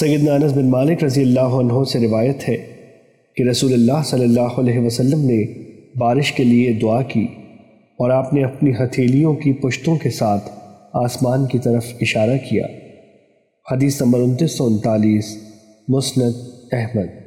سیدنا انس بن مالک رضی اللہ عنہ سے روایت ہے کہ رسول اللہ صلی اللہ علیہ وسلم نے بارش کے لیے دعا کی اور آپ نے اپنی ہتھیلیوں کی پشتوں کے ساتھ آسمان کی طرف اشارہ کیا۔ حدیث نمبر انتیس سو انتالیس، مسند احمد۔